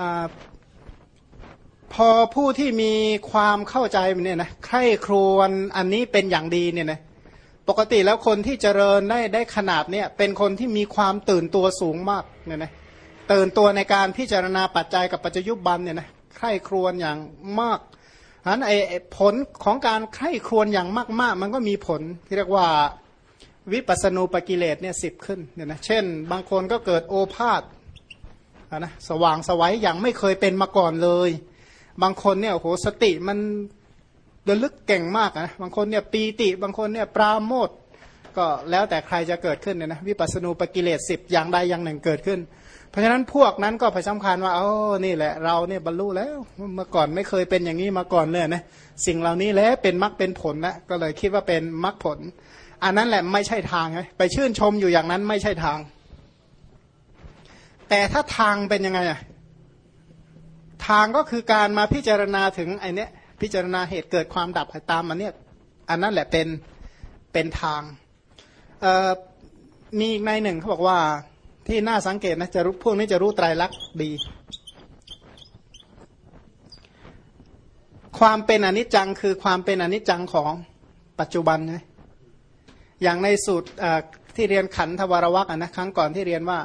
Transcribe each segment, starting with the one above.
อพอผู้ที่มีความเข้าใจเนี่ยนะใคร่ครวญอันนี้เป็นอย่างดีเนี่ยนะปกติแล้วคนที่เจริญได้ได้ขนาดเนี่ยเป็นคนที่มีความตื่นตัวสูงมากเนี่ยนะตื่นตัวในการพิจารณาปัจจัยกับปัจจยุบันเนี่ยนะใคร่ครวญอย่างมากฉะนั้นไอ้ผลของการใคร่ครวญอย่างมาก ๆ มันก็มีผลที่เรียกว่าวิปัสสนูปกิเลสเนี่ยสิบขึ้นเนี่ยนะเช่น บางคนก็เกิดโอภาษ นะสว่างสวัยอย่างไม่เคยเป็นมาก่อนเลย บางคนเนี่ยโหสติมันเดลึกเก่งมากนะบางคนเนี่ยปีติ บางคนเนี่ยปราโมทก็แล้วแต่ใครจะเกิดขึ้นเนี่ยนะวิปัสสนูปกิเลสสิบอย่างใดอย่างหนึ่งเกิดขึ้น เพราะฉะนั้นพวกนั้นก็ไปสำคัญว่าโอ้นี่แหละเราเนี่ยบรรลุแล้วเมื่อก่อนไม่เคยเป็นอย่างนี้มาก่อนเลยนะสิ่งเหล่านี้แล้วเป็นมรรคเป็นผลนะก็เลยคิดว่าเป็นมรรคผล อันนั้นแหละไม่ใช่ทางไงไปชื่นชมอยู่อย่างนั้นไม่ใช่ทาง แต่ถ้าทางเป็นยังไงอะทางก็คือการมาพิจารณาถึงไอเนี้ยพิจารณาเหตุเกิดความดับตามมันเนี่ยอันนั้นแหละเป็นเป็นทางมีอีกในหนึ่งเขาบอกว่าที่น่าสังเกตนะจะรู้พวกนี้จะรู้ไตรลักษณ์ดี ความเป็นอนิจจังคือความเป็นอนิจจังของปัจจุบันนะอย่างในสูตรที่เรียนขันธวรวักนะครั้งก่อนที่เรียนว่า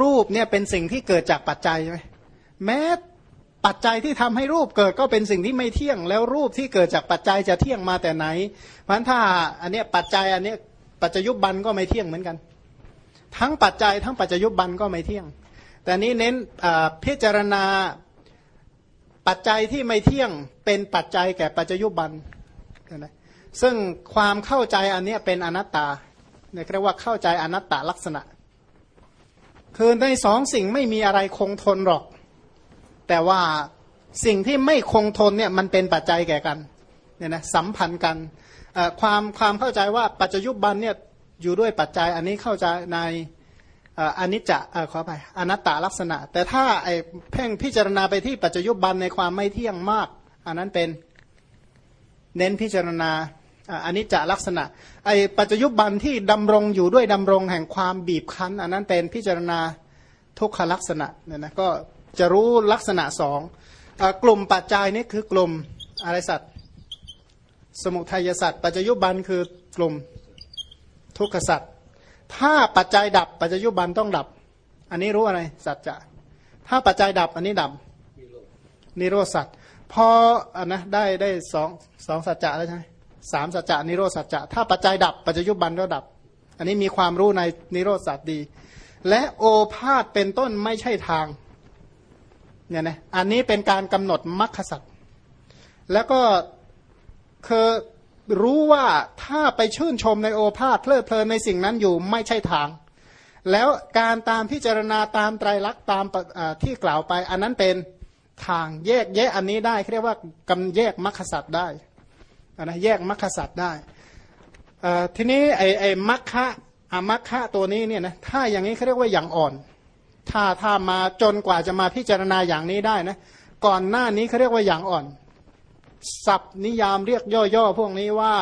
รูปเนี่ยเป็นสิ่งที่เกิดจากปัจจัยใช่ไหมแม้ปัจจัยที่ทำให้รูปเกิดก็เป็นสิ่งที่ไม่เที่ยง แล้วรูปที่เกิดจากปัจจัยจะเที่ยงมาแต่ไหน เพราะฉะนั้นถ้าอันเนี้ยปัจจัยอันเนี้ยปัจจยุบันก็ไม่เที่ยงเหมือนกัน ทั้งปัจจัยทั้งปัจจยุบันก็ไม่เที่ยง แต่นี้เน้นพิจารณาปัจจัยที่ไม่เที่ยงเป็นปัจจัยแก่ปัจจยุบันนะซึ่งความเข้าใจอันนี้เป็นอนัตตาเรียกว่าเข้าใจอนัตตลักษณะ คือในสองสิ่งไม่มีอะไรคงทนหรอก แต่ว่าสิ่งที่ไม่คงทนเนี่ยมันเป็นปัจจัยแก่กันเนี่ยนะสัมพันธ์กันความความเข้าใจว่าปัจจยุบันเนี่ยอยู่ด้วยปัจจัยอันนี้เข้าใจในอนิจจะขอไปอนัตตลักษณะ แต่ถ้าไอ้เพ่งพิจารณาไปที่ปัจจยุบันในความไม่เที่ยงมาก อันนั้นเป็นเน้นพิจารณา อนิจจลักษณะไอ้ปัจจยุบันที่ดำรงอยู่ด้วยดำรงแห่งความบีบคั้น อันนั้นเป็นพิจารณาทุกขลักษณะเนี่ยนะก็จะรู้ลักษณะสองกลุ่มปัจจัยนี่คือกลุ่มอะไรสัตว์สมุทัยสัตว์ปัจจยุบันคือกลุ่มทุกขสัตว์ถ้าปัจจัยดับปัจจยุบันต้องดับ อันนี้รู้อะไรสัจจะถ้าปัจจัยดับอันนี้ดับนิโรสัตว์พออันนะได้ได้สองสองสัจจะแล้วใช่ไหม สามสัจจะนิโรสัจจะถ้าปัจจัยดับปัจจยุบันก็ดับ อันนี้มีความรู้ในนิโรสัตดี และโอภาษเป็นต้นไม่ใช่ทางเนี่ยนะอันนี้เป็นการกำหนดมรรคสัตแล้วก็คือรู้ว่าถ้าไปชื่นชมในโอภาษเพลิดเพลินในสิ่งนั้นอยู่ไม่ใช่ทาง แล้วการตามพิจารณาตามไตรลักษณ์ตามที่กล่าวไป อันนั้นเป็นทางแยกแยกอันนี้ได้เรียกว่ากำแยกมรรคสัตว์ได้ นะแยกมรรคสัตว์ได้ทีนี้ไอ้ไอ้มรรคะอมรรคะตัวนี้เนี่ยนะถ้าอย่างนี้เขาเรียกว่าอย่างอ่อน ถ้าถ้ามาจนกว่าจะมาพิจารณาอย่างนี้ได้นะก่อนหน้านี้เขาเรียกว่าอย่างอ่อนศัพท์นิยามเรียกย่อๆพวกนี้ว่า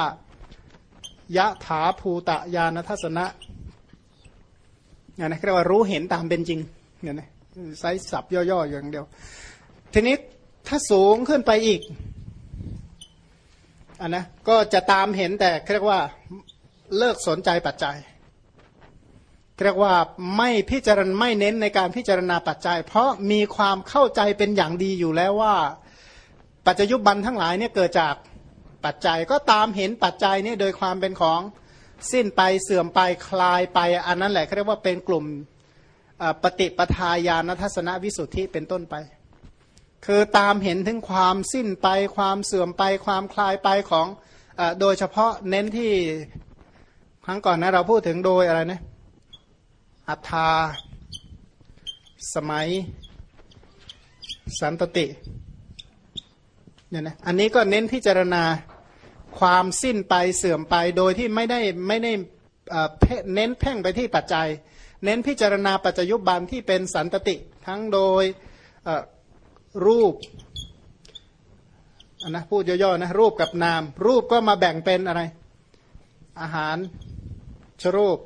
ยะถาภูตะยานทัศนะเนี่ยนะเรียกว่ารู้เห็นตามเป็นจริงเนี่ยนะใช้ศัพท์ย่อๆอย่างเดียว ทีนี้ถ้าสูงขึ้นไปอีก อันนะก็จะตามเห็นแต่เรียกว่าเลิกสนใจปัจจัยเรียกว่าไม่พิจารณาไม่เน้นในการพิจารณาปัจจัย เพราะมีความเข้าใจเป็นอย่างดีอยู่แล้วว่า ปัจจยุบันทั้งหลายเนี่ยเกิดจากปัจจัยก็ตามเห็นปัจจัยเนี่ยโดยความเป็นของสิ้นไปเสื่อมไปคลายไป อันนั้นแหละเรียกว่าเป็นกลุ่มปฏิปทาญาณทัศนวิสุทธิเป็นต้นไป คือตามเห็นถึงความสิ้นไปความเสื่อมไปความคลายไปของอโดยเฉพาะเน้นที่ครั้งก่อนนะเราพูดถึงโดยอะไรนะอัฏฐาสมัยสันตติเนี่ยนะอันนี้ก็เน้นพิจารณาความสิ้นไปเสื่อมไปโดยที่ไม่ได้ไม่ได้เน้นเพ่งไปที่ปัจจัย เน้นพิจารณาปัจจยุบันที่เป็นสันตติ ทั้งโดย รูปนนะพูดย่อๆนะรูปกับนาม รูปก็มาแบ่งเป็นอะไร อาหารชรูป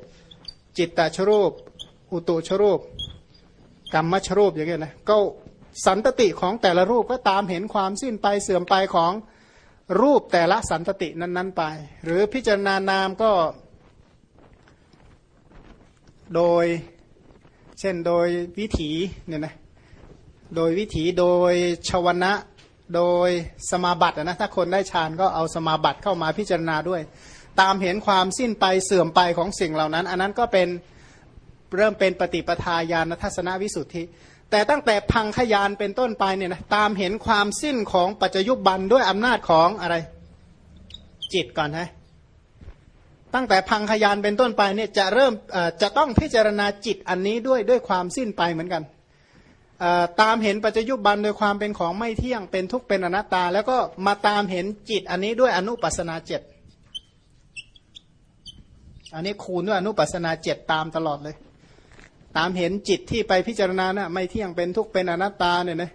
จิตตชรูป อุตุชรูป กรรมชรูปอย่างเงี้ยนะก็สันตติของแต่ละรูปก็ตามเห็นความสิ้นไปเสื่อมไปของรูปแต่ละสันตตินั้น ๆ ไป หรือพิจารณานามก็ โดย เช่นโดยวิถีเนี่ยนะ โดยวิถีโดยชวนะโดยสมาบัตินะถ้าคนได้ฌานก็เอาสมาบัติเข้ามาพิจารณาด้วย ตามเห็นความสิ้นไปเสื่อมไปของสิ่งเหล่านั้น อันนั้นก็เป็นเริ่มเป็นปฏิปทาญาณทัศนวิสุทธิ แต่ตั้งแต่พังขยานเป็นต้นไปเนี่ยนะตามเห็นความสิ้นของปัจจยุบันด้วยอำนาจของอะไร จิตก่อนฮะตั้งแต่พังขยานเป็นต้นไปเนี่ยจะเริ่มจะต้องพิจารณาจิตอันนี้ด้วยด้วยความสิ้นไปเหมือนกัน ตามเห็นปัจจยุบันโดยความเป็นของไม่เที่ยงเป็นทุกข์เป็นอนัตตา แล้วก็มาตามเห็นจิตอันนี้ด้วยอนุปัสนาเจ็ดอันนี้คูณด้วยอนุปัสนาเจ็ดตามตลอดเลย ตามเห็นจิตที่ไปพิจารณานะ่ะไม่เที่ยงเป็นทุกข์เป็นอนัตตาเนี่ยนะ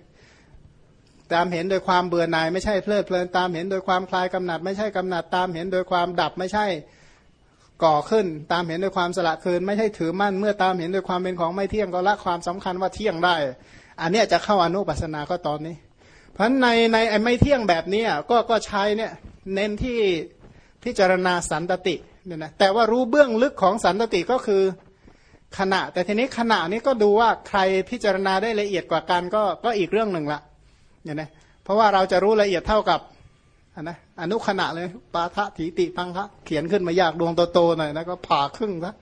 ตามเห็นโดยความเบื่อหน่ายไม่ใช่เพลิดเพลินตามเห็นโดยความคลายกำหนัด ไม่ใช่กำหนัดตามเห็นโดยความดับไม่ใช่ ก่อขึ้น ตามเห็นโดยความสละคืน ไม่ใช่ถือมั่นเมื่อตามเห็นโดยความเป็นของไม่เที่ยงก็ละความสำคัญว่าเที่ยงได้ อันนี้จะเข้าอนุปัสนาก็ตอนนี้ เพราะในในไอ้ไม่เที่ยงแบบนี้ก็ก็ใช้เนี่ยเน้นที่พิจารณาสันตติเนี่ยนะแต่ว่ารู้เบื้องลึกของสันตติก็คือขณะ แต่ทีนี้ขณะนี้ก็ดูว่าใครพิจารณาได้ละเอียดกว่ากันก็ก็อีกเรื่องหนึ่งละเนี่ยนะเพราะว่าเราจะรู้ละเอียดเท่ากับ นะอนุขณะเลย ปาทะถีติพังคะเขียนขึ้นมายากดวงโตๆหน่อยนะก็ผ่าครึ่งซะ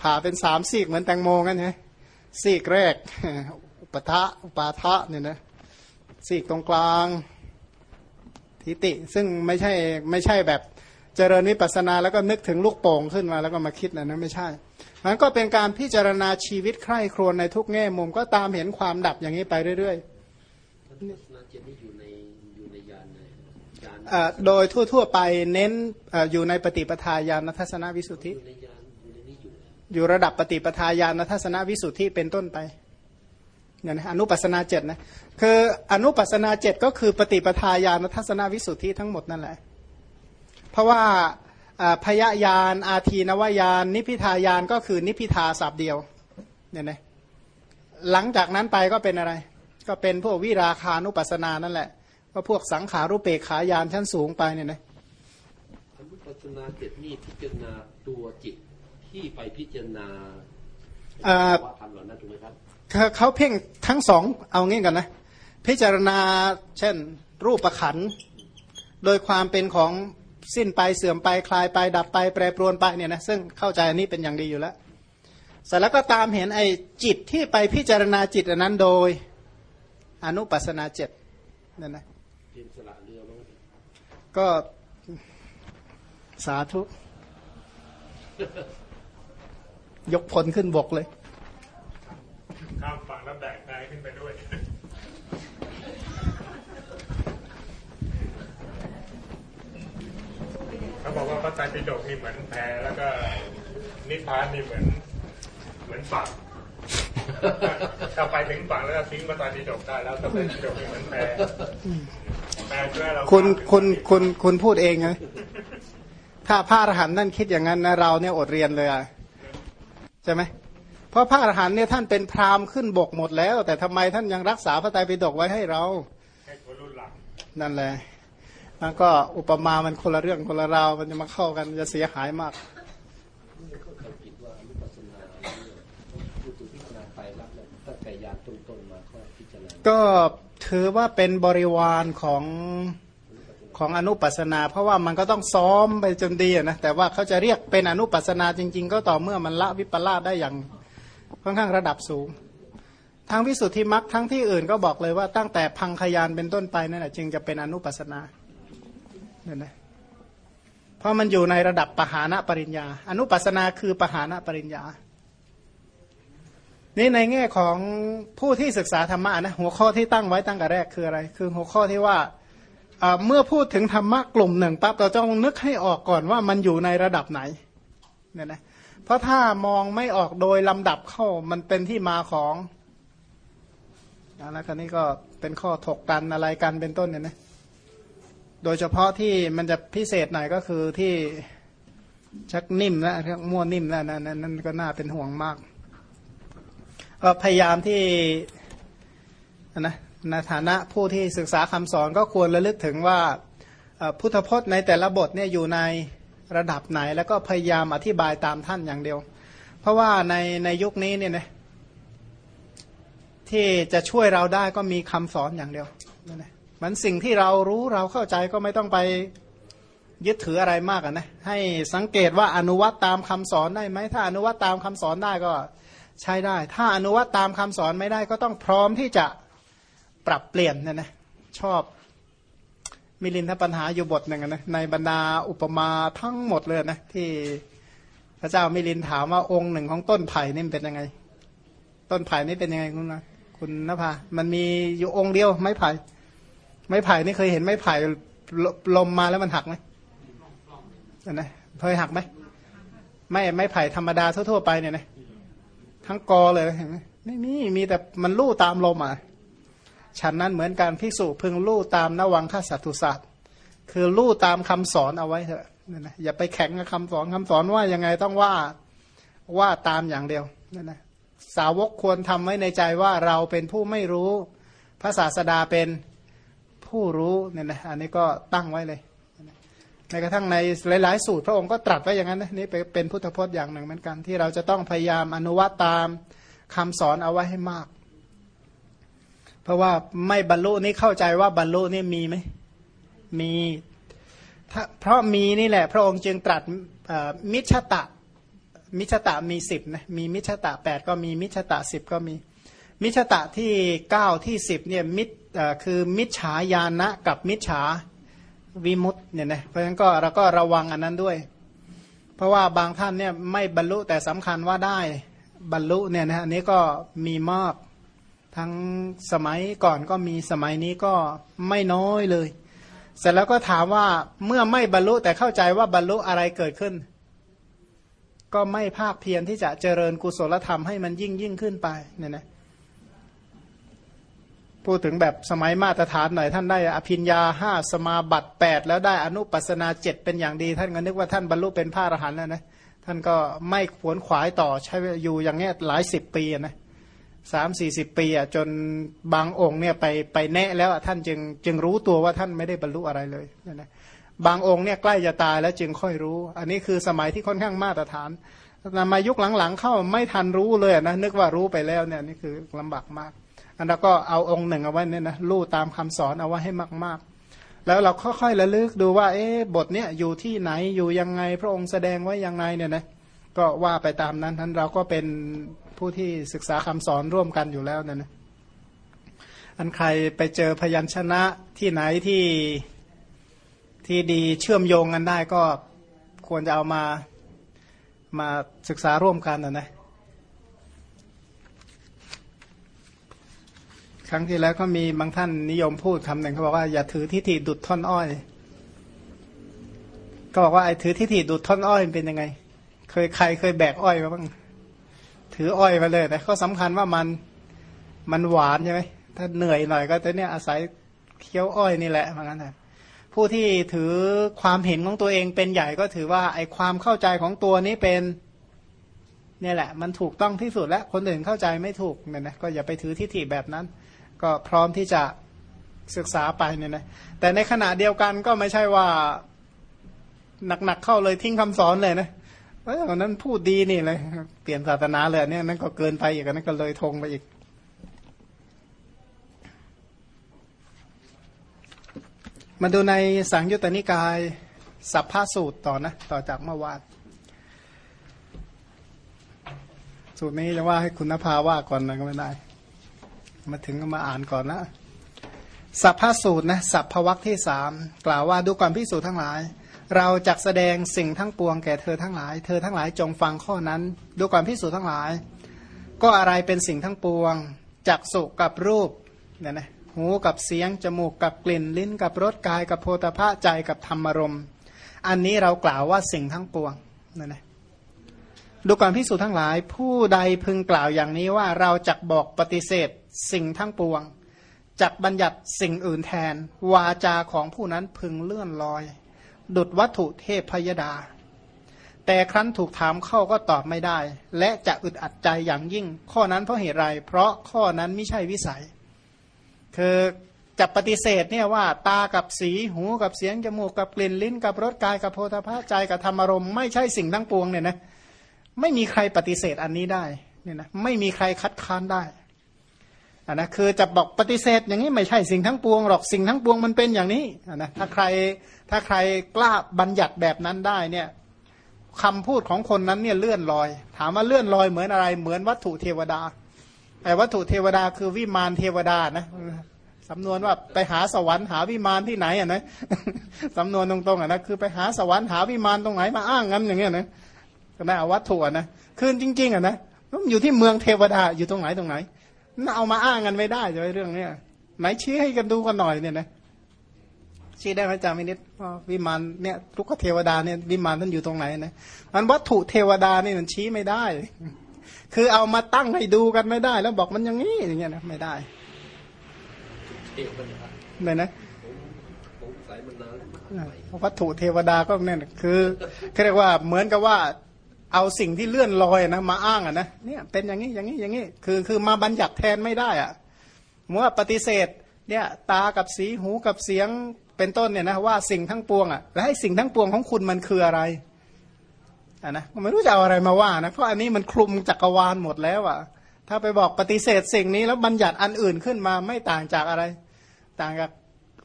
ผ่าเป็นสามซีกเหมือนแตงโมกันไงซีกแรก อุปทะอุปาทะเนี่ยนะซีกตรงกลางทิติ ซึ่งไม่ใช่ไม่ใช่แบบเจริญวิปัสนาแล้วก็นึกถึงลูกโป่งขึ้นมาแล้วก็มาคิดนะนะไม่ใช่มันก็เป็นการพิจารณาชีวิตใคร่ครวญในทุกแง่มุมก็ตามเห็นความดับอย่างนี้ไปเรื่อยๆ โดยทั่ว ๆ ไปเน้นออยู่ในปฏิปทาญาณทัศนวิสุทธิ อยู่ระดับปฏิปทาญาณทัศนวิสุทธิเป็นต้นไปเนี่ยนะอนุปัสนาเจ็ดนะคืออนุปัสนาเจ็ดก็คือปฏิปทาญาณทัศนวิสุทธิทั้งหมดนั่นแหละ เพราะว่าพยายานอาทีนวายานนิพิทายานก็คือนิพิทาสับเดียวเนี่ยนะหลังจากนั้นไปก็เป็นอะไร ก็เป็นพวกวิราคานุปัสสนานั่นแหละ ก็พวกสังขารุเปกขายานชั้นสูงไปเนี่ยนะอนุปัสนาเจ็ดนี่พิจารณาตัวจิตที่ไปพิจารณาว่าทำเหล่านั้นถูกไหมครับเขาเพ่งทั้งสองเอางี้กันนะพิจารณาเช่น รูปประขันโดยความเป็นของสิ้นไปเสื่อมไปคลายไปดับไปแปรปรวนไปเนี่ยนะซึ่งเข้าใจอันนี้เป็นอย่างดีอยู่แล้วเสร็จแล้วก็ตามเห็นไอ้จิตที่ไปพิจารณาจิตอันนั้นโดยอนุปัสนาเจ็ดนั่นนะ ก็สาธุ ยกพลขึ้นบกเลยข้ามฝั่งแล้วแบกนายขึ้นไปด้วยเขาบอกว่าพระไตรปิฎกนี่เหมือนแพแล้วก็นิพพานนี่เหมือนเหมือนฝั่งถ้าไปถึงฝั่งแล้วทิ้งพระไตรปิฎกได้แล้วพระไตรปิฎกนี่เหมือนแพแพช่วยเรา คุณคุณคุณคุณพูดเองไงถ้าพระอรหันต์นั่นคิดอย่างนั้นนะเราเนี่ยอดเรียนเลยอะใช่ไหมเพราะพระอรหันต์เนี่ยท่านเป็นพราหมณ์ขึ้นบกหมดแล้ว แต่ทำไมท่านยังรักษาพระไตรปิฎกไว้ให้เรานั่นแหละแล้วก็อุปมามันคนละเรื่องคนละราวมันจะมาเข้ากันจะเสียหายมากก็ ถือว่าเป็นบริวารของของอนุปัสนา เพราะว่ามันก็ต้องซ้อมไปจนดีนะแต่ว่าเขาจะเรียกเป็นอนุปัสนาจริง ๆ ก็ต่อเมื่อมันละวิปลาสได้อย่างค่อนข้างระดับสูงทั้งวิสุทธิมรรคทั้งที่อื่นก็บอกเลยว่าตั้งแต่พังขยานเป็นต้นไปนั่นแหละจึงจะเป็นอนุปัสนาเนี่ยนะเพราะมันอยู่ในระดับปหานะปริญญา อนุปัสนาคือปหานะปริญญา นี่ในแง่ของผู้ที่ศึกษาธรรมะนะหัวข้อที่ตั้งไว้ตั้งแต่แรกคืออะไร คือหัวข้อที่ว่าเมื่อพูดถึงธรรมะกลุ่มหนึ่งปั๊บเราต้องนึกให้ออกก่อนว่ามันอยู่ในระดับไหนเนี่ยนะเพราะถ้ามองไม่ออกโดยลำดับเข้ามันเป็นที่มาของแล้วครนี้ก็เป็นข้อถกกันอะไรกันเป็นต้นเนี่ยนะโดยเฉพาะที่มันจะพิเศษหน่อยก็คือที่ชักนิ่มแล้วชักม้วนิ่มแล้วนั่นนั่นก็น่าเป็นห่วงมาก ก็พยายามที่นะในฐานะผู้ที่ศึกษาคำสอนก็ควรระลึกถึงว่าพุทธพจน์ในแต่ละบทเนี่ยอยู่ในระดับไหน แล้วก็พยายามอธิบายตามท่านอย่างเดียว เพราะว่าในในยุคนี้เนี่ยนะที่จะช่วยเราได้ก็มีคำสอนอย่างเดียวนะมันสิ่งที่เรารู้เราเข้าใจก็ไม่ต้องไปยึดถืออะไรมากนะให้สังเกตว่าอนุวัตตามคำสอนได้ไหมถ้าอนุวัตตามคำสอนได้ก็ ใช้ได้ ถ้าอนุวัตตามคำสอนไม่ได้ก็ต้องพร้อมที่จะปรับเปลี่ยนนี่ยนะชอบมิลินทปัญหาอยู่บทหนึ่งนะในบรรดาอุปมาทั้งหมดเลยนะที่พระเจ้ามิลินถามว่าองค์หนึ่งของต้นไผ่นี่เป็นยังไง ต้นไผ่นี่เป็นยังไงคุณนะคุณนภามันมีอยู่องค์เดียวไม้ไผ่ไม้ไผ่นี่เคยเห็นไม้ไผ่ลมมาแล้วมันหักไหมนะเคยหักไหมไม่ไม้ไผ่ธรรมดาทั่วๆไปเนี่ยนะ ทั้งกอเลยเห็นไหมไม่มีมีแต่มันลู่ตามลมอะฉันนั้นเหมือนการพิสูจพึงลู่ตามนวังคสัตุศาสตร์คือลู่ตามคำสอนเอาไว้เถอะนะอย่าไปแข่งกับคำสอนคำสอนว่ายังไงต้องว่าว่าตามอย่างเดียวนั่นะสาวกควรทำไว้ในใจว่าเราเป็นผู้ไม่รู้ พระศาสดาเป็นผู้รู้เนี่ยนะอันนี้ก็ตั้งไว้เลย ในกระทั่งในหลาย ๆ สูตรพระองค์ก็ตรัสไว้อย่างนั้นนะนี่เป็นพุทธพจน์อย่างหนึ่งเหมือนกัน ที่เราจะต้องพยายามอนุวัตตามคำสอนเอาไว้ให้มาก เพราะว่าไม่บรรลุนี่เข้าใจว่าบรรลุนี่มีไหมมีถ้าเพราะมีนี่แหละ พระองค์จึงตรัสมิชตะมิชตะมีสิบนะมีมิชตะแปดก็มีมิชตะสิบก็มี มิชตะที่เก้าที่สิบเนี่ยมิคือมิจฉาญาณะกับมิจฉา วิมุตเนี่ยนะเพราะฉะนั้นก็เราก็ระวังอันนั้นด้วย เพราะว่าบางท่านเนี่ยไม่บรรลุแต่สำคัญว่าได้บรรลุเนี่ยนะอันนี้ก็มีมากทั้งสมัยก่อนก็มีสมัยนี้ก็ไม่น้อยเลย เสร็จแล้วก็ถามว่าเมื่อไม่บรรลุแต่เข้าใจว่าบรรลุอะไรเกิดขึ้น ก็ไม่ภาคเพียรที่จะเจริญกุศลธรรมให้มันยิ่งยิ่งขึ้นไปเนี่ยนะ พูดถึงแบบสมัยมาตรฐานหน่อยท่านได้อภิญญาห้าสมาบัติแปดแล้วได้อนุปัสนาเจ็ดเป็นอย่างดี ท่านก็นึกว่าท่านบรรลุเป็นพระอรหันต์แล้วนะท่านก็ไม่ขวนขวายต่อใช้อยู่อย่างเงี้ยหลายสิบปีนะสามสี่สิบปีอะจนบางองค์เนี่ยไปไปแนะแล้วท่านจึงจึงรู้ตัวว่าท่านไม่ได้บรรลุอะไรเลยนะบางองค์เนี่ยใกล้จะตายแล้วจึงค่อยรู้ อันนี้คือสมัยที่ค่อนข้างมาตรฐานมายุคหลังๆเข้าไม่ทันรู้เลยนะนึกว่ารู้ไปแล้วเนี่ยนี่คือลำบากมาก อันนั้นก็เอาองค์หนึ่งเอาไว้เนี่ยนะรู้ตามคำสอนเอาไว้ให้มาก ๆ แล้วเราค่อยๆระลึกดูว่า เอ๊ะบทเนี้ยอยู่ที่ไหนอยู่ยังไง พระองค์แสดงไว้ยังไงเนี่ยนะก็ว่าไปตามนั้นท่านเราก็เป็นผู้ที่ศึกษาคำสอนร่วมกันอยู่แล้วเนี่ยนะอันใครไปเจอพยัญชนะที่ไหนที่ที่ดีเชื่อมโยงกันได้ก็ควรจะเอามามาศึกษาร่วมกันนะนะ ครั้งที่แล้วก็มีบางท่านนิยมพูดคำหนึ่งเขาบอกว่าอย่าถือทิฏฐิดุดท่อนอ้อย ก็บอกว่าไอ้ถือทิฏฐิดุดท่อนอ้อยเป็นยังไง เคยใครเคยแบกอ้อยมาบ้างถืออ้อยมาเลยแต่ก็สำคัญว่ามันมันหวานใช่ไหมถ้าเหนื่อยหน่อยก็จะเนี่ยอาศัยเคี้ยวอ้อยนี่แหละเหมือนกันนะผู้ที่ถือความเห็นของตัวเองเป็นใหญ่ก็ถือว่าไอความเข้าใจของตัวนี้เป็นเนี่ยแหละ มันถูกต้องที่สุดแล้วคนอื่นเข้าใจไม่ถูกเนี่ยนะก็อย่าไปถือทิฏฐิแบบนั้น ก็พร้อมที่จะศึกษาไปเนี่ยนะแต่ในขณะเดียวกันก็ไม่ใช่ว่าหนักๆเข้าเลยทิ้งคำสอนเลยนะเออนั้นพูดดีนี่เลย เปลี่ยนศาสนาเลยเนี่ยนั่นก็เกินไปอีกนั่นก็เลยทงไปอีก มาดูในสังยุตตนิกาย สัพพสูตรต่อนะ ต่อจากเมื่อวานสูตรนี้จะว่าให้คุณภาว่าก่อนนะก็ไม่ได้ มาถึงก็มาอ่านก่อนนะสัพพสูตรนะสัพพวักที่สามกล่าวว่าดูความพิสูจน์ทั้งหลาย เราจะแสดงสิ่งทั้งปวงแก่เธอทั้งหลาย เธอทั้งหลายจงฟังข้อนั้นดูความพิสูจน์ทั้งหลาย ก็อะไรเป็นสิ่งทั้งปวงจักสุกับรูปเนี่ยนะหูกับเสียง จมูกกับกลิ่น ลิ้นกับรสกายกับโพธาภะใจกับธรรมรม อันนี้เรากล่าวว่าสิ่งทั้งปวงเนี่ยนะดูความพิสูจน์ทั้งหลาย ผู้ใดพึงกล่าวอย่างนี้ว่าเราจักบอกปฏิเสธ สิ่งทั้งปวงจักบัญญัติสิ่งอื่นแทน วาจาของผู้นั้นพึงเลื่อนลอย ดุดวัตถุเทพพยดา แต่ครั้นถูกถามเข้าก็ตอบไม่ได้ และจะอึดอัดใจอย่างยิ่ง ข้อนั้นเพราะเหตุไร เพราะข้อนั้นไม่ใช่วิสัย คือจะปฏิเสธเนี่ยว่าตากับสีหูกับเสียงจมูกกับกลิ่นลิ้น กับรสกายกับโพธาภาใจกับธรรมารมณ์ไม่ใช่สิ่งทั้งปวงเนี่ยนะไม่มีใครปฏิเสธอันนี้ได้เนี่ยนะไม่มีใครคัดค้านได้ อ่านะคือจะบอกปฏิเสธอย่างนี้ไม่ใช่สิ่งทั้งปวงหรอกสิ่งทั้งปวงมันเป็นอย่างนี้อ่านะถ้าใครถ้าใครกล้าบัญญัติแบบนั้นได้เนี่ยคำพูดของคนนั้นเนี่ยเลื่อนลอย ถามว่าเลื่อนลอยเหมือนอะไรเหมือนวัตถุเทวดาไอ้วัตถุเทวดาคือวิมานเทวดานะสำนวนว่าไปหาสวรรค์หาวิมานที่ไหนอะนะสำนวนตรงๆอะนะคือไปหาสวรรค์หาวิมานตรงไหนมาอ้างงั้นอย่างเงี้ยนะก็ได้เอาวัตถุอะนะคือจริงๆอะนะมันอยู่ที่เมืองเทวดาอยู่ตรงไหนตรงไหน เอามาอ้างกันไม่ได้ใช่ไหมเรื่องเนี้ยไหนชี้ให้กันดูกันหน่อยเนี่ยนะชี้ได้ไหมจามินิดว่าวิมานเนี่ยทุกเทวดาเนี่ยวิมานท่านอยู่ตรงไหนนะมันวัตถุเทวดานี่มันชี้ไม่ได้ คือเอามาตั้งให้ดูกันไม่ได้ แล้วบอกมันอย่างนี้อย่างเงี้ยนะไม่ได้เทวดาเลยนะผมผมสายมานานมากไปวัตถุเทวดาก็เนี่ยคือเขาเรียกว่าเหมือนกับว่า เอาสิ่งที่เลื่อนลอยนะมาอ้างอะนะเนี่ยเป็นอย่างนี้อย่างนี้อย่างนี้คือคือมาบัญญัติแทนไม่ได้อะเมื่อปฏิเสธเนี่ยตากับสีหูกับเสียงเป็นต้นเนี่ยนะว่าสิ่งทั้งปวงอะแล้วให้สิ่งทั้งปวงของคุณมันคืออะไรอะนะไม่รู้จะเอาอะไรมาว่านะเพราะอันนี้มันคลุมจักรวาลหมดแล้วอะถ้าไปบอกปฏิเสธสิ่งนี้แล้วบัญญัติอันอื่นขึ้นมาไม่ต่างจากอะไร ต่างจาก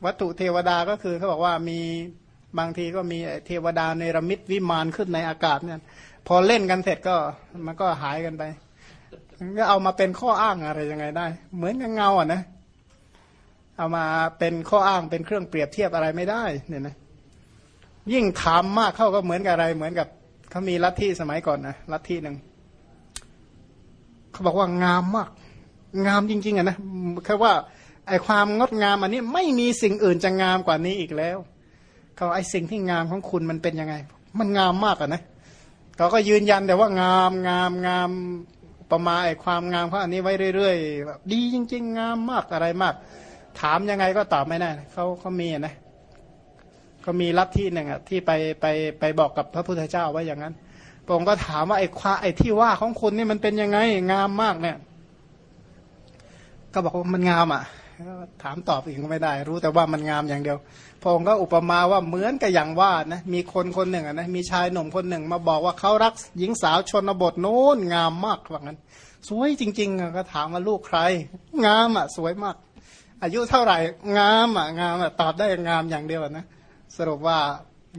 วัตถุเทวดาก็คือเขาบอกว่ามีบางทีก็มีเทวดาในระมิดวิมานขึ้นในอากาศเนี่ย พอเล่นกันเสร็จก็มันก็หายกันไปก็เอามาเป็นข้ออ้างอะไรยังไงได้ เหมือนกับเงาอะนะ เอามาเป็นข้ออ้างเป็นเครื่องเปรียบเทียบอะไรไม่ได้เนี่ยนะยิ่งถามมากเข้าก็เหมือนกับอะไร เหมือนกับเขามีลัทธิสมัยก่อนนะลัทธิหนึ่งเขาบอกว่างามมาก งามจริง ๆอะนะแค่ว่าไอความงดงามอันนี้ไม่มีสิ่งอื่นจะงามกว่านี้อีกแล้ว เขาไอสิ่งที่งามของคุณมันเป็นยังไง มันงามมากอะนะเขาก็ยืนยันแต่ว่างามงามงามประมาไอความงามเขาอันนี้ไว้เรื่อยๆดีจริง ๆ งามมากอะไรมาก ถามยังไงก็ตอบไม่ได้เขาเขามีนะก็มีลัทธิหนึ่งอะที่ไปไปไปบอกกับพระพุทธเจ้าว่าอย่างนั้นพระองค์ก็ถามว่าไอ้ควาไอ้ที่ว่าของคุณนี่มันเป็นยังไงงามมากเนี่ย ก็บอกว่ามันงามอะ ถามตอบอีกก็ไม่ได้ รู้แต่ว่ามันงามอย่างเดียว พระองค์ก็อุปมาว่าเหมือนกับอย่างว่านะมีคนคนหนึ่งนะมีชายหนุ่มคนหนึ่งมาบอกว่าเขารักหญิงสาวชนบทโน้นงามมากว่างั้น สวยจริงๆอะก็ถามว่าลูกใคร งามอะสวยมาก อายุเท่าไหร่งามอะงามอะตอบได้งามอย่างเดียวนะสรุปว่า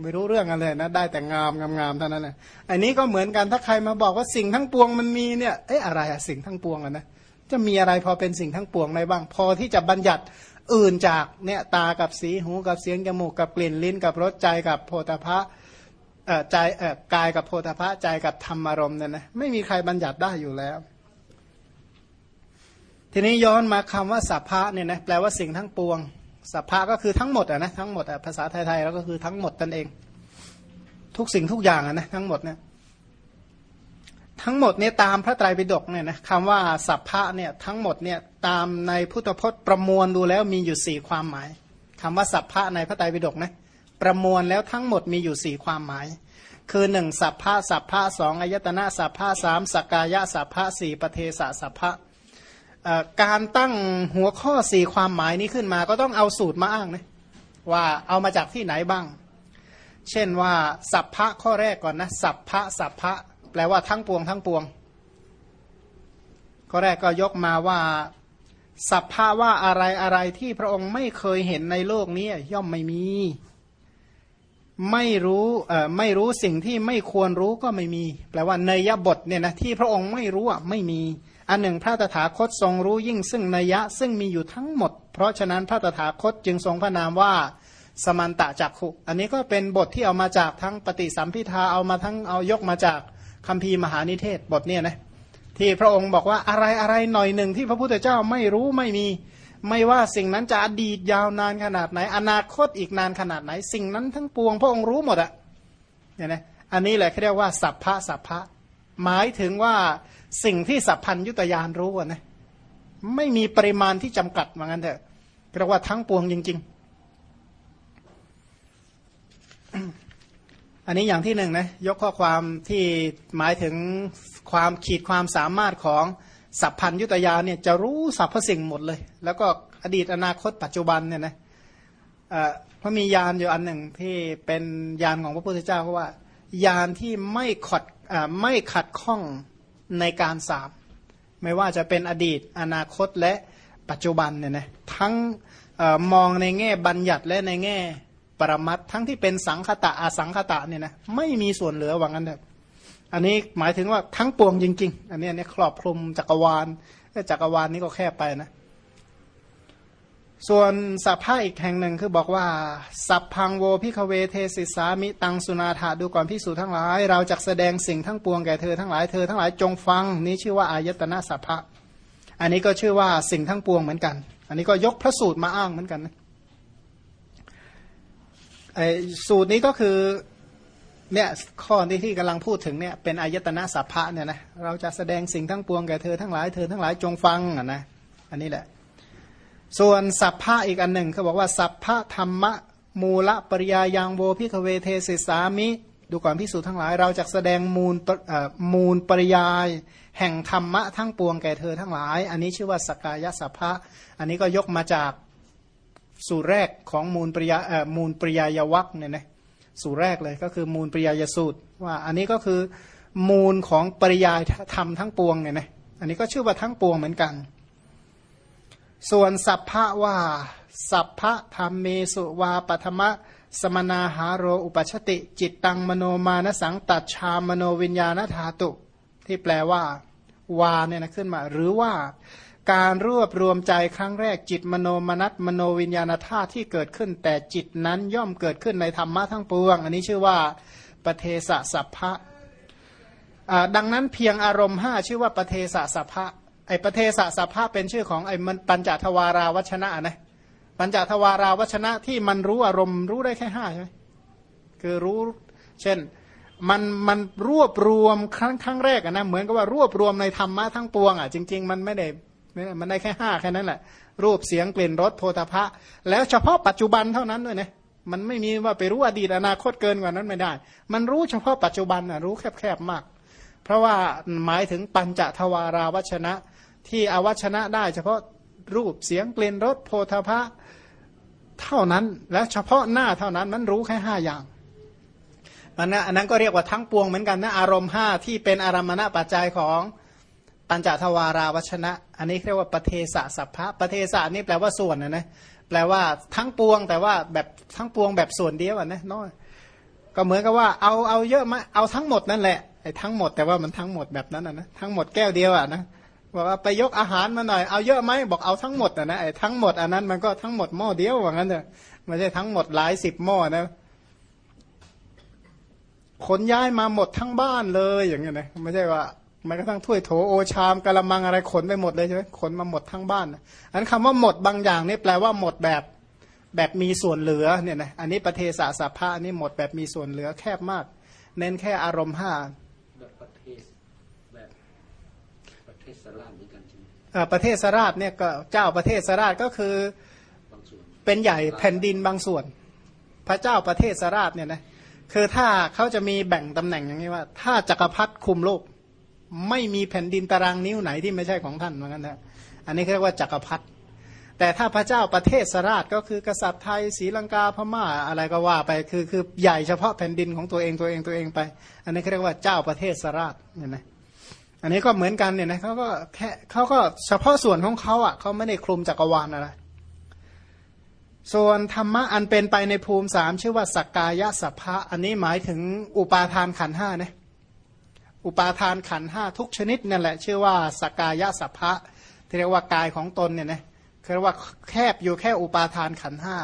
ไม่รู้เรื่องกันเลยนะ ได้แต่งามงามงามเท่านั้นนะอันนี้ก็เหมือนกันถ้าใครมาบอกว่าสิ่งทั้งปวงมันมีเนี่ยเอ๊ะอะไรอะสิ่งทั้งปวงอะนะ จะมีอะไรพอเป็นสิ่งทั้งปวงในบ้าง พอที่จะบัญญัติอื่นจากเนี่ยตากับสีหูกับเสียงจมูกกับกลิ่นลิ้นกับรสใจกับโพธาภะใจกายกับโพธาภะใจกับธรรมารมณ์เนี่ยนะไม่มีใครบัญญัติได้อยู่แล้ว ทีนี้ย้อนมาคำว่าสัพพะเนี่ยนะแปลว่าสิ่งทั้งปวงสัพพะก็คือทั้งหมดอะนะทั้งหมดอะภาษาไทยๆแล้วก็คือทั้งหมดนั่นเอง ทุกสิ่งทุกอย่างอะนะทั้งหมดเนี่ย ทั้งหมดเนี่ยตามพระไตรปิฎกเนี่ยนะคำว่าสัพพะเนี่ยทั้งหมดเนี่ยตามในพุทธพจน์ประมวลดูแล้วมีอยู่สี่ความหมายคำว่าสัพพะในพระไตรปิฎกนะประมวลแล้วทั้งหมดมีอยู่สี่ความหมาย คือหนึ่งสัพพะสัพพะสองอายตนะสัพพะสามสกกายะสัพพะสี่ปเทสะสัพพะการตั้งหัวข้อสี่ความหมายนี้ขึ้นมาก็ต้องเอาสูตรมาอ้างนะว่าเอามาจากที่ไหนบ้าง เช่นว่าสัพพะข้อแรกก่อนนะสัพพะสัพพะ ลว่าทั้งปวงทั้งปวงข้อแรกก็ยกมาว่าสัพพะว่าอะไรอะไรที่พระองค์ไม่เคยเห็นในโลกนี้ย่อมไม่มี ไม่รู้เอ่อไม่รู้สิ่งที่ไม่ควรรู้ก็ไม่มี แปลว่าเนยบทเนี่ยนะที่พระองค์ไม่รู้อะไม่มี อันหนึ่งพระตถาคตทรงรู้ยิ่งซึ่งนัยยะซึ่งมีอยู่ทั้งหมด เพราะฉะนั้นพระตถาคตจึงทรงพระนามว่าสมันตะจักขุ อันนี้ก็เป็นบทที่เอามาจากทั้งปฏิสัมพิทาเอามาทั้งเอายกมาจาก คัมภีร์มหานิเทศบทเนี่ยนะที่พระองค์บอกว่าอะไรอะไรหน่อยหนึ่งที่พระพุทธเจ้าไม่รู้ไม่มี ไม่ว่าสิ่งนั้นจะอดีตยาวนานขนาดไหน อนาคตอีกนานขนาดไหน สิ่งนั้นทั้งปวงพระองค์รู้หมดอะเนี่ยนะอันนี้แหละเขาเรียกว่าสัพพะสัพพะหมายถึงว่าสิ่งที่สัพพัญยุตยานรู้นะไม่มีปริมาณที่จำกัดเหมือนกันเถอะเรียกว่าทั้งปวงจริง ๆ อันนี้อย่างที่หนึ่งนะยกข้อความที่หมายถึงความขีดความสามารถของสัพพัญยุตยานเนี่ยจะรู้สรรพสิ่งหมดเลย แล้วก็อดีตอนาคตปัจจุบันเนี่ยนะเพราะมียานอยู่อันหนึ่งที่เป็นยานของพระพุทธเจ้าเพราะว่ายานที่ไม่ขัดไม่ขัดข้องในการสามไม่ว่าจะเป็นอดีตอนาคตและปัจจุบันเนี่ยนะทั้งอมองในแง่บัญญัติและในแง่ ปรมัตทั้งที่เป็นสังคตะอสังคตะเนี่ยนะไม่มีส่วนเหลือว่างั้นเถอะอันนี้หมายถึงว่าทั้งปวงจริง ๆ อันนี้เนี่ยครอบคลุมจักรวาลจักรวาลนี้ก็แค่ไปนะ ส่วนสัพพะอีกแห่งหนึ่งคือบอกว่า สัพพังโวพิคเวเทศิสามิตังสุนาถาดูก่อนพิสูจทั้งหลาย เราจะแสดงสิ่งทั้งปวงแก่เธอทั้งหลายเธอทั้งหลายจงฟัง นี้ชื่อว่าอายตนะสัพพะอันนี้ก็ชื่อว่าสิ่งทั้งปวงเหมือนกัน อันนี้ก็ยกพระสูตรมาอ้างเหมือนกันนะ สูตรนี้ก็คือเนี่ยข้อที่ที่กำลังพูดถึงเนี่ยเป็นอายตนะสัพพะเนี่ยนะเราจะแสดงสิ่งทั้งปวงแก่เธอทั้งหลายเธอทั้งหลายจงฟังอะนะอันนี้แหละ ส่วนสัพพะอีกอันหนึ่งเขาบอกว่าสัพพะธรรมะมูลปริยายังโวพิคเวเทศิสามิ ดูก่อนพิสูจน์ทั้งหลาย เราจะแสดงมูลมูลปริยายแห่งธรรมะทั้งปวงแก่เธอทั้งหลาย อันนี้ชื่อว่าสกายสัพพะอันนี้ก็ยกมาจาก สูตรแรกของมูลปริยามูลปริยายวักเนี่ยนะสูตรแรกเลยก็คือมูลปริยายสูตร ว่าอันนี้ก็คือมูลของปริยายธรรมทั้งปวงเนี่ยนะอันนี้ก็ชื่อว่าทั้งปวงเหมือนกัน ส่วนสัพพะว่าสัพพะธรรมเมสุวาปัทมะสมนาหาโรอุปชติ จิตตังมโนมานสังตัดชามโนวิญญาณธาตุ ที่แปลว่า วาเนี่ยนะขึ้นมา หรือว่า การรวบรวมใจครั้งแรกจิตมโนมนัตมโนวิญญาณธาตุที่เกิดขึ้น แต่จิตนั้นย่อมเกิดขึ้นในธรรมะทั้งปวง อันนี้ชื่อว่าปเทสะสัพพะดังนั้นเพียงอารมณ์ห้าชื่อว่าปเทสะสัพพะไอปเทศสัพพะเป็นชื่อของไอมันปัญจทวาราวัชนะนะปัญจทวาราวัชนะที่มันรู้อารมณ์รู้ได้แค่ห้าใช่ไหมคือรู้เช่นมันมันรวบรวมครั้งครั้งแรกนะเหมือนกับว่ารวบรวมในธรรมะทั้งปวงอะจริง ๆ มันไม่ได้ มันได้แค่ห้าแค่นั้นแหละ รูปเสียงกลิ่นรสโพธพะแล้วเฉพาะปัจจุบันเท่านั้นด้วยนะมันไม่มีว่าไปรู้อดีตอนาคตเกินกว่านั้นไม่ได้ มันรู้เฉพาะปัจจุบันอะรู้แคบๆมาก เพราะว่าหมายถึงปัญจทวาราวัชนะ ที่อวัชนะได้ เฉพาะรูปเสียงกลิ่นรสโพธพะเท่านั้นและเฉพาะหน้าเท่านั้นมันรู้แค่ห้าอย่างมันนะอันนั้นก็เรียกว่าทั้งปวงเหมือนกันนะอารมณ์ห้าที่เป็นอารมณะปัจจัยของ ปัญจทวาราวัชนะ อันนี้เรียกว่าปเทสะสัพพะปเทสะนี่แปลว่าส่วนนะนะแปลว่าทั้งปวง แต่ว่าแบบทั้งปวงแบบส่วนเดียวนะน้อยก็เหมือนกับว่าเอาเอาเยอะมาเอาทั้งหมดนั่นแหละไอ้ทั้งหมดแต่ว่ามันทั้งหมดแบบนั้นนะทั้งหมดแก้วเดียวอะนะบอกว่าไปยกอาหารมาหน่อยเอาเยอะไหมบอกเอาทั้งหมดอะนะไอ้ทั้งหมดอันนั้นมันก็ทั้งหมดหม้อเดียวว่างั้นเถอะไม่ใช่ทั้งหมดหลายสิบหม้อนะขนย้ายมาหมดทั้งบ้านเลยอย่างเงี้ยนะไม่ใช่ว่า แม้กระทั่งถ้วยโถโอชามกะละมังอะไรขนไปหมดเลยใช่ไหมขนมาหมดทั้งบ้านอันคำว่าหมดบางอย่างนี่แปลว่าหมดแบบแบบมีส่วนเหลือเนี่ยนะอันนี้ประเทศสาภานี่หมดแบบมีส่วนเหลือแคบมาก เน้นแค่อารมณ์ห้าศราชเหมือนกันใช่ไหมประเทศสราชเนี่ยก็เจ้าประเทศสราชก็คือเป็นใหญ่แผ่นดินบางส่วน พระเจ้าประเทศสราชเนี่ยนะคือถ้าเขาจะมีแบ่งตำแหน่งอย่างนี้ว่า ถ้าจักรพรรดิคุมโลก ไม่มีแผ่นดินตารางนิ้วไหนที่ไม่ใช่ของท่านเหมือนกันนะอันนี้เรียกว่าจักรพรรดิแต่ถ้าพระเจ้าประเทศสราชก็คือกษัตริย์ไทยศรีลังกาพม่าอะไรก็ว่าไปคือคือใหญ่เฉพาะแผ่นดินของตัวเองตัวเองตัวเองไป อันนี้เรียกว่าเจ้าประเทศสราชเนี่ยนะอันนี้ก็เหมือนกันเนี่ยนะเขาก็แค่เขาก็เฉพาะส่วนของเขาอะเขาไม่ได้คลุมจักรวาลอะไรส่วนธรรมะอันเป็นไปในภูมิสามชื่อว่าสักกายสัพพะอันนี้หมายถึงอุปาทานขันห้านะ อุปาทานขันห้าทุกชนิดนั่นแหละชื่อว่าสกายะสัพพะที่เรียกว่ากายของตนเนี่ยนะคือว่าแคบอยู่แค่อุปาทานขันห้า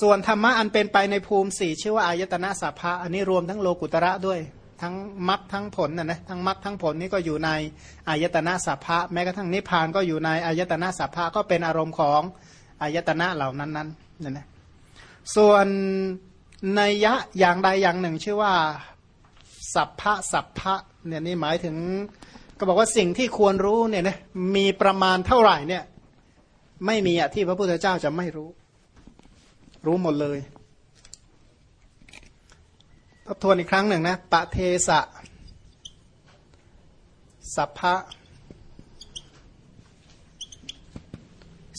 ส่วนธรรมะอันเป็นไปในภูมิสี่ชื่อว่าอายตนะสัพพะอันนี้รวมทั้งโลกุตระด้วยทั้งมรรคทั้งผลนะนะทั้งมรรคทั้งผลนี่ก็อยู่ในอายตนะสัพพะแม้กระทั่งนิพพานก็อยู่ในอายตนะสัพพะก็เป็นอารมณ์ของอายตนะเหล่านั้นนั้นนี่นะส่วนในยะอย่างใดอย่างหนึ่งชื่อว่า สัพพะสัพพะเนี่ยนี่หมายถึง ก็บอกว่าสิ่งที่ควรรู้เนี่ยนะมีประมาณเท่าไหร่เนี่ย ไม่มีอะที่พระพุทธเจ้าจะไม่รู้ รู้หมดเลยทบทวนอีกครั้งหนึ่งนะปะเทสะสัพพะ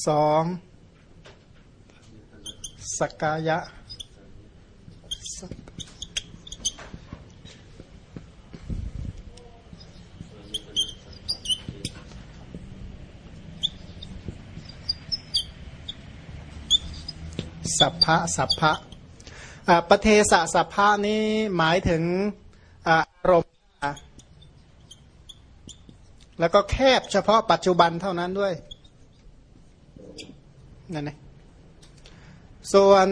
สองสกายะ สัพพะสัพพะปเทสะสัพพะนี้หมายถึงอารมณ์แล้วก็แคบเฉพาะปัจจุบันเท่านั้นด้วยนั่นนะส่วน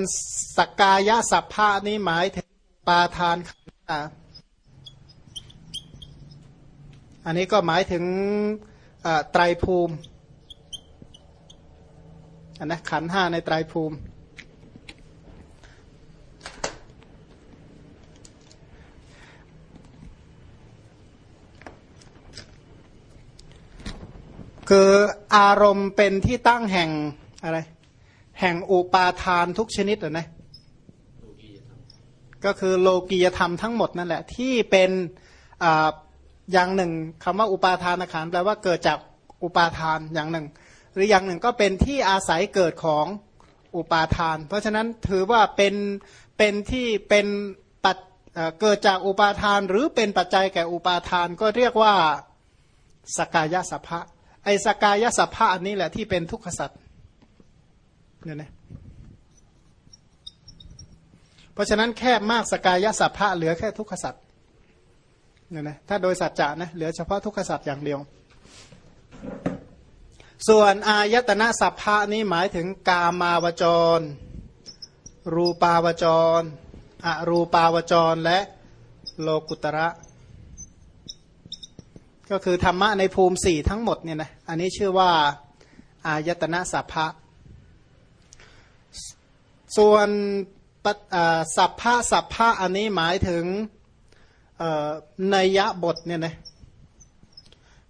สกกายะสัพพะนี้หมายถึงปาทานขันธ์อันนี้ก็หมายถึงไตรภูมิอันนะขันห้าในไตรภูมิ คืออารมณ์เป็นที่ตั้งแห่งอะไร แห่งอุปาทานทุกชนิดอะนะ ก็คือโลกียธรรมทั้งหมดนั่นแหละ ที่เป็นออย่างหนึ่งคำว่าอุปาทานขันแปลว่าเกิดจากอุปาทานอย่างหนึ่ง หรืออย่างหนึ่งก็เป็นที่อาศัยเกิดของอุปาทาน เพราะฉะนั้นถือว่าเป็นเป็นที่เป็นปัจเกิดจากอุปาทาน หรือเป็นปัจจัยแก่อุปาทาน ก็เรียกว่าสกายสัพพะ ไอสกายสัพพะอันนี้แหละที่เป็นทุกขสัตว์เนี่ยนะเพราะฉะนั้นแคบมากสกายสัพพะเหลือแค่ทุกขสัตว์เนี่ยนะถ้าโดยสัจจะนะเหลือเฉพาะทุกขสัตว์อย่างเดียว ส่วนอายตนะสัพพะนี้หมายถึงกามาวจร รูปาวจร อรูปาวจรและโลกุตระ ก็คือธรรมะในภูมิสี่ทั้งหมดเนี่ยนะอันนี้ชื่อว่าอายตนะสัพพะส่วนสัพพะสัพพะอันนี้หมายถึงนัยยะบทเนี่ยนะ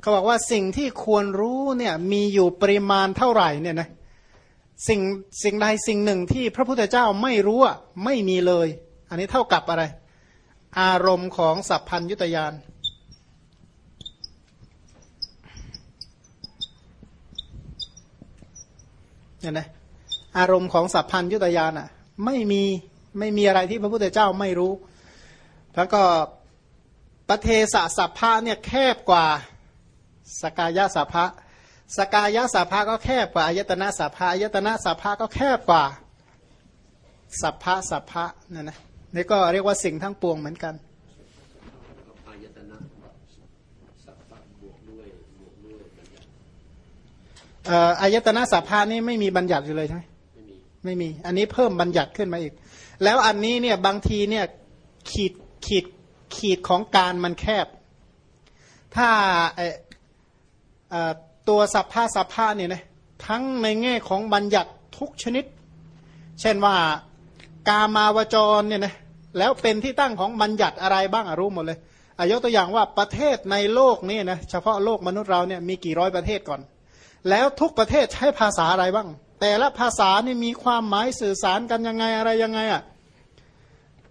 เขาบอกว่าสิ่งที่ควรรู้เนี่ยมีอยู่ปริมาณเท่าไหร่เนี่ยนะสิ่งสิ่งใดสิ่งหนึ่งที่พระพุทธเจ้าไม่รู้ไม่มีเลย อันนี้เท่ากับอะไร อารมณ์ของสัพพัญยุตยาน เนี่ยนะอารมณ์ของสัพพัญยุตยานอะ ไม่มีไม่มีอะไรที่พระพุทธเจ้าไม่รู้ แล้วก็ปเทสะสัพพะเนี่ยแคบกว่าสกายะสัพพะสกายะสัพพะก็แคบกว่าอายตนะสัพพะอายตนะสัพพะก็แคบกว่าสัพพะสัพพะนั่นนะนี่ก็เรียกว่าสิ่งทั้งปวงเหมือนกัน อายตนะสัพพานี่ไม่มีบัญญัติอยู่เลยใช่ไหมไม่มีไม่มี อันนี้เพิ่มบัญญัติขึ้นมาอีก แล้วอันนี้เนี่ยบางทีเนี่ยขีดขีดขีดของการมันแคบ ถ้าตัวสัพพาสัพพาเนี่ยนะทั้งในแง่ของบัญญัติทุกชนิด เช่นว่ากามาวจรเนี่ยนะแล้วเป็นที่ตั้งของบัญญัติอะไรบ้างรู้หมดเลยอายกตัวอย่างว่าประเทศในโลกนี่นะเฉพาะโลกมนุษย์เราเนี่ยมีกี่ร้อยประเทศก่อน แล้วทุกประเทศใช้ภาษาอะไรบ้าง แต่ละภาษานี่มีความหมายสื่อสารกันยังไงอะไรยังไงอะ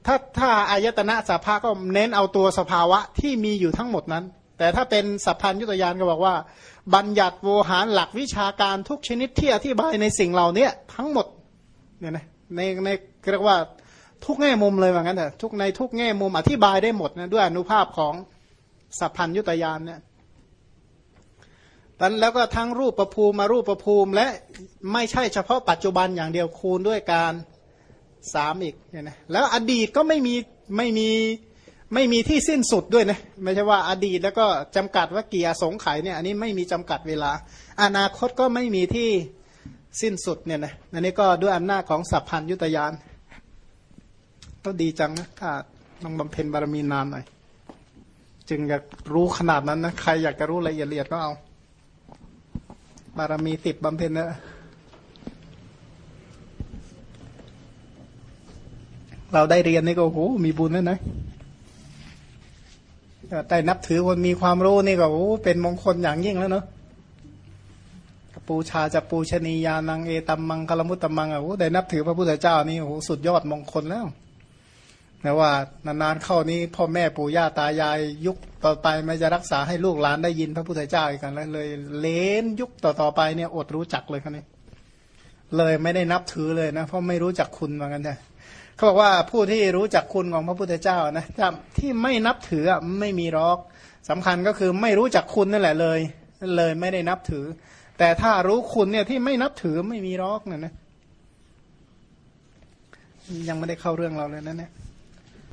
ถ้าถ้าอายตนะสภาก็เน้นเอาตัวสภาวะที่มีอยู่ทั้งหมดนั้น แต่ถ้าเป็นสัพพัญยุตยานก็บอกว่า บัญญัติโวหารหลักวิชาการทุกชนิดที่อธิบายในสิ่งเหล่านี้ทั้งหมดเนี่ยนะในในเรียกว่าทุกแง่มุมเลยว่างั้นเถอะทุกในทุกแง่มุมอธิบายได้หมดนะด้วยอนุภาพของสัพพัญยุตยานเนี่ย แล้วก็ทั้งรูปประภูมิมารูปประภูมิ และไม่ใช่เฉพาะปัจจุบันอย่างเดียวคูณด้วยการสามอีกเนี่ยนะแล้วอดีตก็ไม่มีไม่มีไม่มีที่สิ้นสุดด้วยนะไม่ใช่ว่าอดีตแล้วก็จำกัดว่าเกียร์สงไขเนี่ยอันนี้ไม่มีจำกัดเวลา อนาคตก็ไม่มีที่สิ้นสุดเนี่ยนะอันนี้ก็ด้วยอำนาจของสัพพัญยุตยานก็ดีจังนะถ้าต้องบำเพ็ญบารมีนานหน่อย จึงอยากรู้ขนาดนั้นนะใครอยากจะรู้ละเอียดละเอียดก็เอา บารมีสิบบำเพ็ญนะเราได้เรียนนี่ก็โอ้โหมีบุญแล้วนะได้นับถือคนมีความรู้นี่ก็โอ้เป็นมงคลอย่างยิ่งแล้วเนาะปูชาจะปูชนียานังเอตัมมังคลมุตตมมังอะโอ้ได้นับถือพระพุทธเจ้านี่โอ้สุดยอดมงคลแล้ว แต่ว่านานๆเข้านี้พ่อแม่ปู่ย่าตายายยุคต่อไปไม่จะรักษาให้ลูกหลานได้ยินพระพุทธเจ้าอีกกันแล้วเลยเลนยุคต่อๆไปเนี่ยอดรู้จักเลยครับนี่เลยไม่ได้นับถือเลยนะ เพราะไม่รู้จักคุณเหมือนกันเนะเขาบอกว่าผู้ที่รู้จักคุณของพระพุทธเจ้านะที่ไม่นับถือไม่มีรอกสำคัญก็คือไม่รู้จักคุณนั่นแหละเลย เลยไม่ได้นับถือ แต่ถ้ารู้คุณเนี่ยที่ไม่นับถือไม่มีรอกเนี่ยนะยังไม่ได้เข้าเรื่องเราเลยนะเนี่ย